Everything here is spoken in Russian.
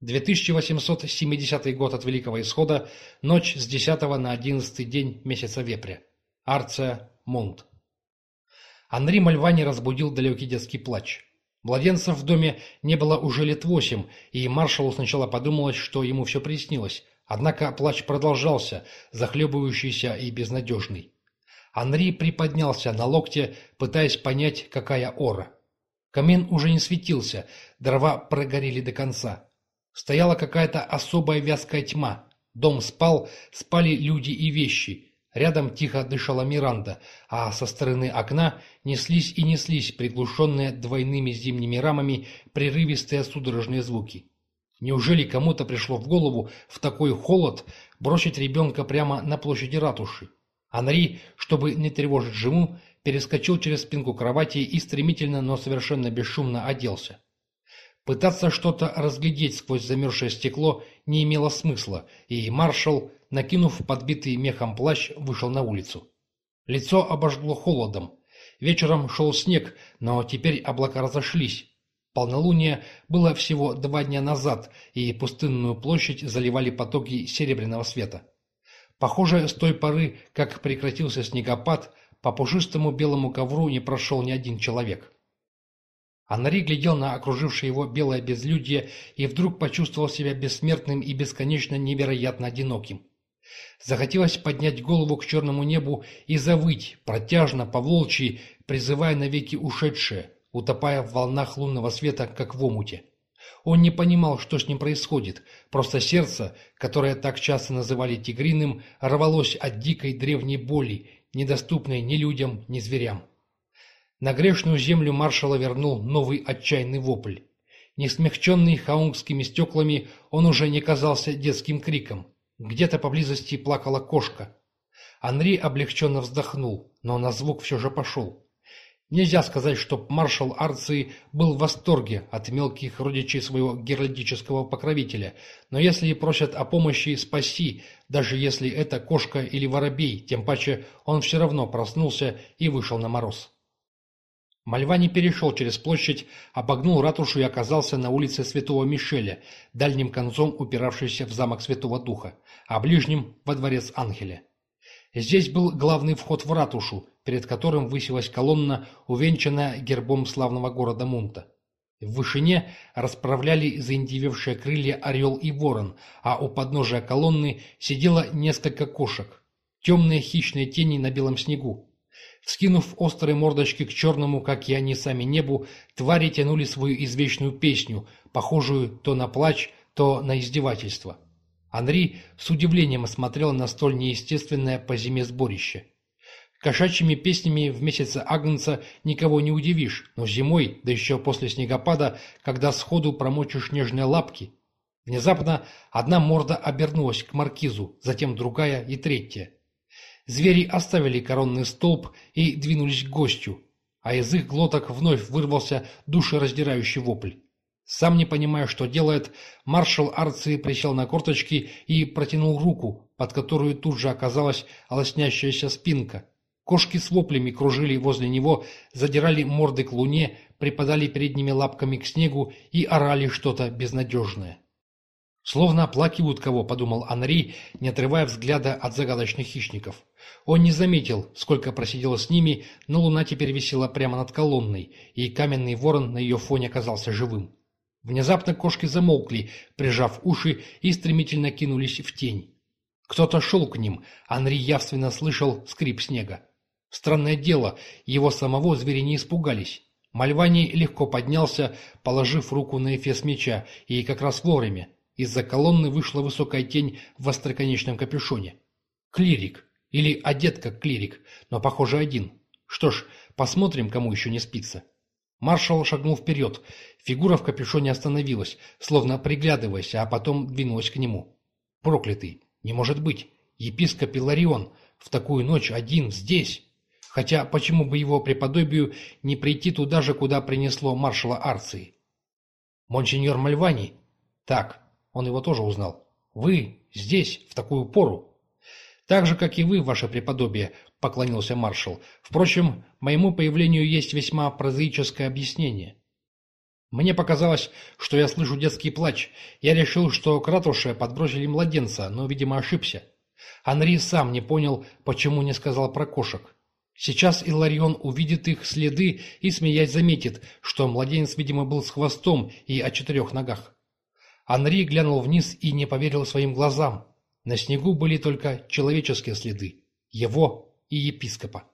2870 год от Великого Исхода, ночь с 10 на 11 день месяца Вепря. Арция, Монт. Анри Мальвани разбудил далекий детский плач. Младенцев в доме не было уже лет восемь, и маршалу сначала подумалось, что ему все приснилось. Однако плач продолжался, захлебывающийся и безнадежный. Анри приподнялся на локте, пытаясь понять, какая ора. Камин уже не светился, дрова прогорели до конца. Стояла какая-то особая вязкая тьма. Дом спал, спали люди и вещи. Рядом тихо дышала Миранда, а со стороны окна неслись и неслись приглушенные двойными зимними рамами прерывистые судорожные звуки. Неужели кому-то пришло в голову в такой холод бросить ребенка прямо на площади ратуши? Анри, чтобы не тревожить Жиму, перескочил через спинку кровати и стремительно, но совершенно бесшумно оделся. Пытаться что-то разглядеть сквозь замерзшее стекло не имело смысла, и маршал, накинув подбитый мехом плащ, вышел на улицу. Лицо обожгло холодом. Вечером шел снег, но теперь облака разошлись. Полнолуние было всего два дня назад, и пустынную площадь заливали потоки серебряного света. Похоже, с той поры, как прекратился снегопад, по пушистому белому ковру не прошел ни один человек. Анри глядел на окружившее его белое безлюдье и вдруг почувствовал себя бессмертным и бесконечно невероятно одиноким. Захотелось поднять голову к черному небу и завыть, протяжно, поволчьи, призывая навеки ушедшее, утопая в волнах лунного света, как в омуте. Он не понимал, что с ним происходит, просто сердце, которое так часто называли тигриным, рвалось от дикой древней боли, недоступной ни людям, ни зверям. На грешную землю маршала вернул новый отчаянный вопль. Не смягченный хаунгскими стеклами, он уже не казался детским криком. Где-то поблизости плакала кошка. Анри облегченно вздохнул, но на звук все же пошел. Нельзя сказать, что маршал Арции был в восторге от мелких родичей своего геральдического покровителя, но если просят о помощи, спаси, даже если это кошка или воробей, тем паче он все равно проснулся и вышел на мороз. Мальвани перешел через площадь, обогнул ратушу и оказался на улице Святого Мишеля, дальним концом упиравшейся в замок Святого Духа, а ближним – во дворец Ангеля. Здесь был главный вход в ратушу, перед которым высилась колонна, увенчанная гербом славного города Мунта. В вышине расправляли заиндевевшие крылья орел и ворон, а у подножия колонны сидело несколько кошек. Темные хищные тени на белом снегу. Скинув острые мордочки к черному, как и они сами небу, твари тянули свою извечную песню, похожую то на плач, то на издевательство. Анри с удивлением осмотрел на столь неестественное по зиме сборище. Кошачьими песнями в месяце Агнца никого не удивишь, но зимой, да еще после снегопада, когда сходу промочишь нежные лапки. Внезапно одна морда обернулась к маркизу, затем другая и третья. Звери оставили коронный столб и двинулись к гостю, а из их глоток вновь вырвался душераздирающий вопль. Сам не понимая, что делает, маршал Арции присел на корточки и протянул руку, под которую тут же оказалась лоснящаяся спинка. Кошки с воплями кружили возле него, задирали морды к луне, припадали передними лапками к снегу и орали что-то безнадежное. «Словно оплакивают кого», — подумал Анри, не отрывая взгляда от загадочных хищников. Он не заметил, сколько просидела с ними, но луна теперь висела прямо над колонной, и каменный ворон на ее фоне оказался живым. Внезапно кошки замолкли, прижав уши, и стремительно кинулись в тень. Кто-то шел к ним, Анри явственно слышал скрип снега. Странное дело, его самого звери не испугались. Мальвани легко поднялся, положив руку на эфес меча, и как раз вовремя. Из-за колонны вышла высокая тень в остроконечном капюшоне. Клирик. Или одет как клирик, но, похоже, один. Что ж, посмотрим, кому еще не спится. Маршал шагнул вперед. Фигура в капюшоне остановилась, словно приглядываясь, а потом двинулась к нему. Проклятый. Не может быть. Епископ Иларион. В такую ночь один, здесь. Хотя почему бы его преподобию не прийти туда же, куда принесло маршала Арции? Монсеньор Мальвани? Так, он его тоже узнал. «Вы здесь, в такую пору?» «Так же, как и вы, ваше преподобие», — поклонился маршал. «Впрочем, моему появлению есть весьма прозаическое объяснение». Мне показалось, что я слышу детский плач. Я решил, что к ратуше подбросили младенца, но, видимо, ошибся. Анри сам не понял, почему не сказал про кошек. Сейчас Иларион увидит их следы и, смеясь, заметит, что младенец, видимо, был с хвостом и о четырех ногах. Анри глянул вниз и не поверил своим глазам. На снегу были только человеческие следы. Его и епископа.